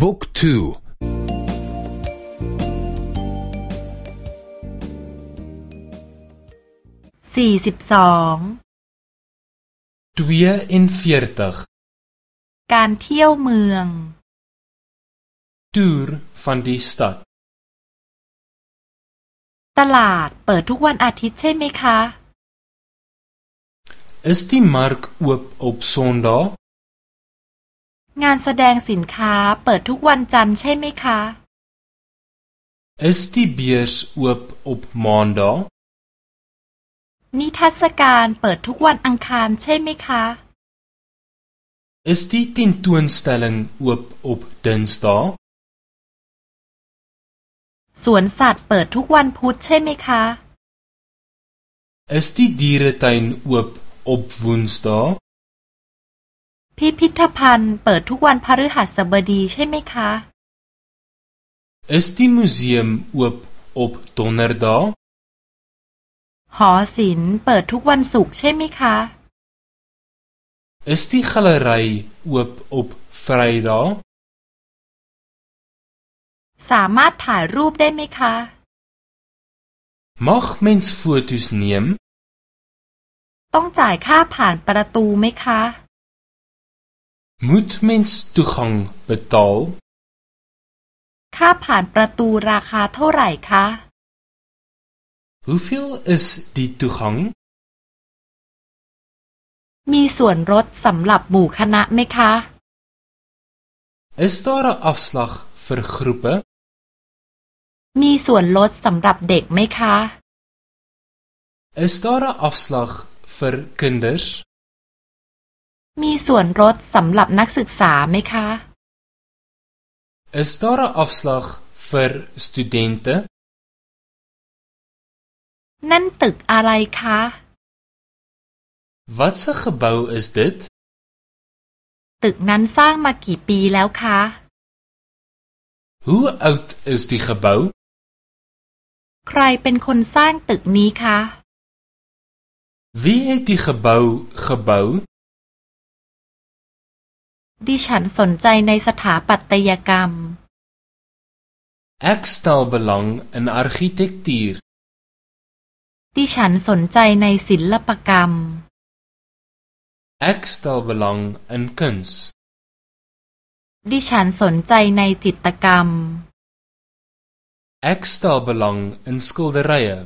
บุ๊กทูสี่สิบสองการเที่ยวเมือง Tour van die stad ตลาดเปิดทุกวันอาทิตย์ใช่ไหมคะ Is die mark oop op Sondag งานแสดงสินค้าเปิดทุกวันจันทร์ใช่ไหมคะ Is die beurs oop op Maandag นิทรรศการเปิดทุกวันอังคารใช่ไหมคะ Is die tentoonstelling oop op Dinsdag สวนสัตว์เปิดทุกวันพุธใช่ไหมคะ Is die dieretuin oop op Woensdag พิพิธภัณฑ์เปิดทุกวันพฤหัสบดีใช่ไหมคะ Is die museum oop op Donderdag หอศิลป์เปิดทุกวันศุกร์ใช่ไหมคะ Is die galery oop op Vrydag สามารถถ่ายรูปได้ไหมคะ Mag mens foto's neem ต้องจ่ายค่าผ่านประตูไหมคะ Moet mens toegang betaal ค่าผ่านประตูราคาเท่าไหร่คะ Hoeveel is die toegang มีส่วนลดสำหรับหมู่คณะไหมคะ Is daar 'n afslag vir groepe มีส่วนลดสำหรับเด็กไหมคะ Is daar 'n afslag vir kinders มีส่วนลดสำหรับนักศึกษาไหมคะ Is daar 'n afslag vir studente นั่นตึกอะไรคะ Wat 'n gebou is dit ตึกนั้นสร้างมากี่ปีแล้วคะ Hoe oud is die gebou ใครเป็นคนสร้างตึกนี้คะ Wie het die gebou gebou ดิฉันสนใจในสถาปัตยกรรม Ek stel belang in argitektuur ดิฉันสนใจในศิลปกรรม Ek stel belang in kuns ดิฉันสนใจในจิตรกรรม Ek stel belang in skilderye